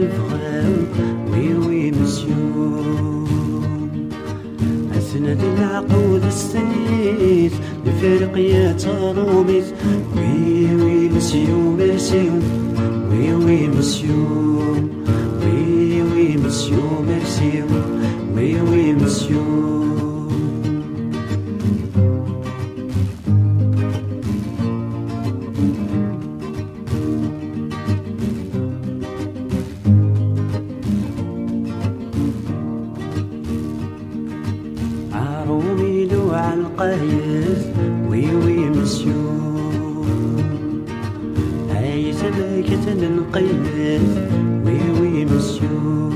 الفخام وي وي مسيو أسند العقود السنيت لفرق يا تروميت وي وي مسيو ميرسي وي وي مسيو وي وي مسيو ميرسي عرومي لو عالقايس وي وي مسيو. هاي نقيس وي وي مسيو.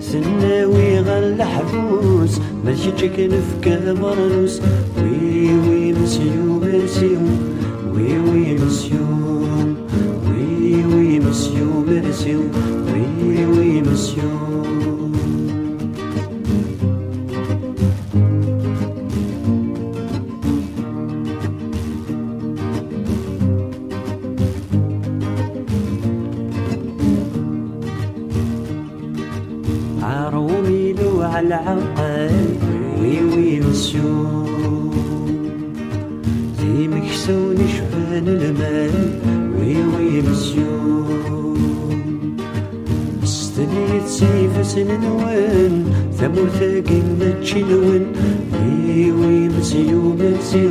سناوي غل حبوس ماشي تشكن في كبرنوس وي وي مسيو مسيو. وي وي مسيو وي وي مسيو. العقل وي وي مسيو زي مكسون شفان المال وي وي مسيو استنيت سيف سننوان ثمور ثاقين تشلون وي وي مسيو مسيو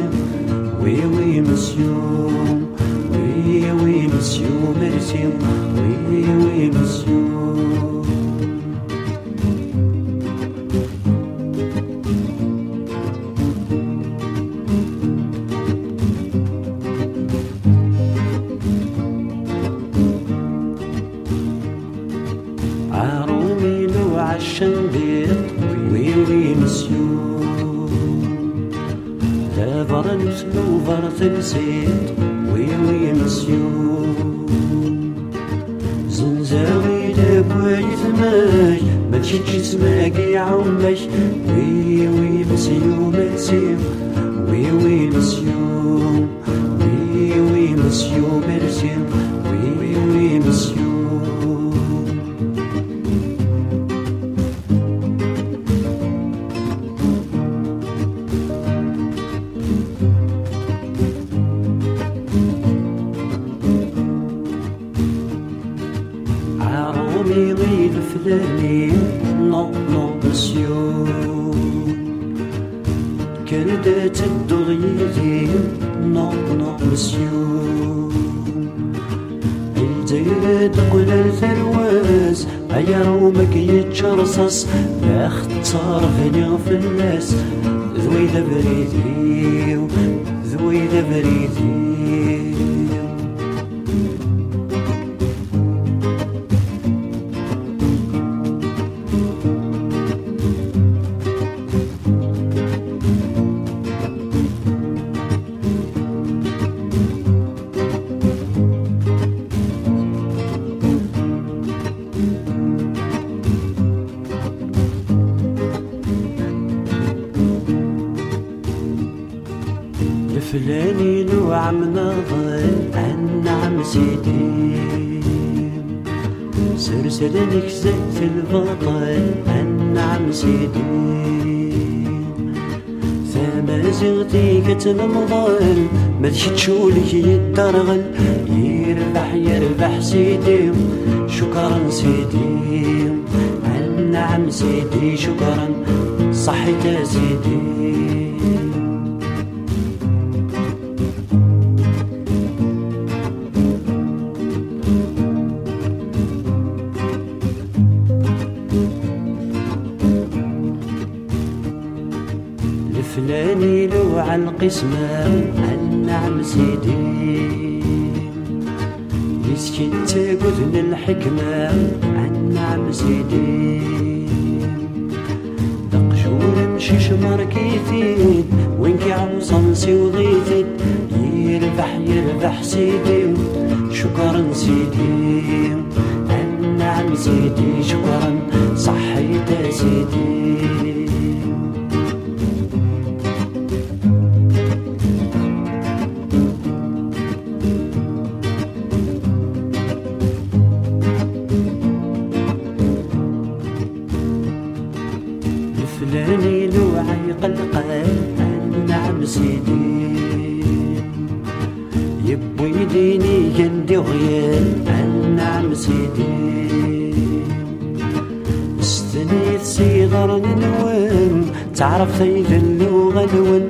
وي وي مسيو وي وي مسيو لا برنس لو برت الزيت وي وي مسيو زنزاوي لابوي ثماش ما تشتش تسماقي عمش وي وي كردت الدغيتي نو نو مسيو الجيل تقول الثرواس هيا رومك يتشرصص اختار فيني في الناس بريدي بريدي الفلاني لو عم نظل النعم سيدي. سرسلنك زت البطل النعم سيدي. ثما زغتي كتم مضل ما تشتشولك يترغل يربح يربح سيدي. شكرا سيدي النعم سيدي شكرا صحيت سيدي. القسمة النعم سيدي. مسكين تاقذن الحكمة النعم سيدي. دقشور مشي شمر كيفيد وين كي عوصنسي وضيفيد يربح يربح سيدي شكرا سيدي. النعم سيدي شكرا. سيدي. يبوي ديني يندي غيال النعم سيدي. استنيت صغر ننوان تعرف ثيذلو غلون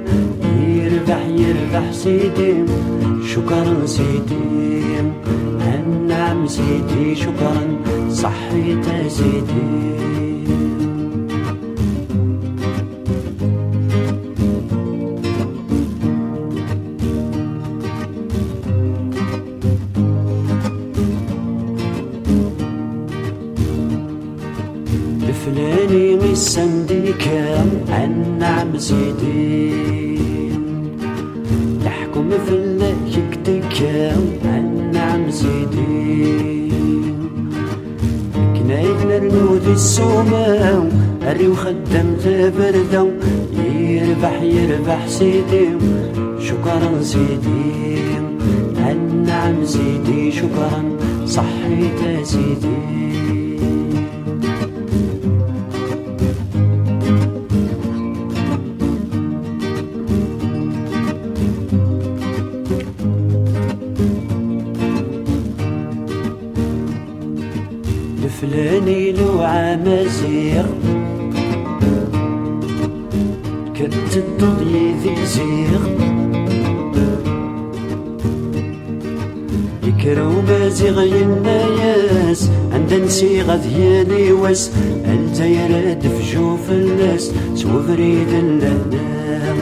يربح يربح سيدي شكرا سيدي. النعم سيدي شكرا صحيت سيدي. مسندي كام النعم زيدين تحكم في الله يكتكام النعم زيدين كنايت نرنود السوماو أري وخدم تبردو يربح يربح سيدي شكرا سيدي النعم زيدي شكرا صحيت سيدي الفلاني لو عمازيغ كنت الدنيا ذي زيغ يكرو مازيغ يناياس عند نسيغ ذياني واس الجيراد في جوف الناس سوفريد اللهنا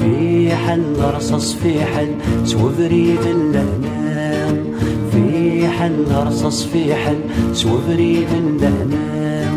في حل رصص في حل سوفريد اللهنا في حل رصص في حل سوفريد اللهنا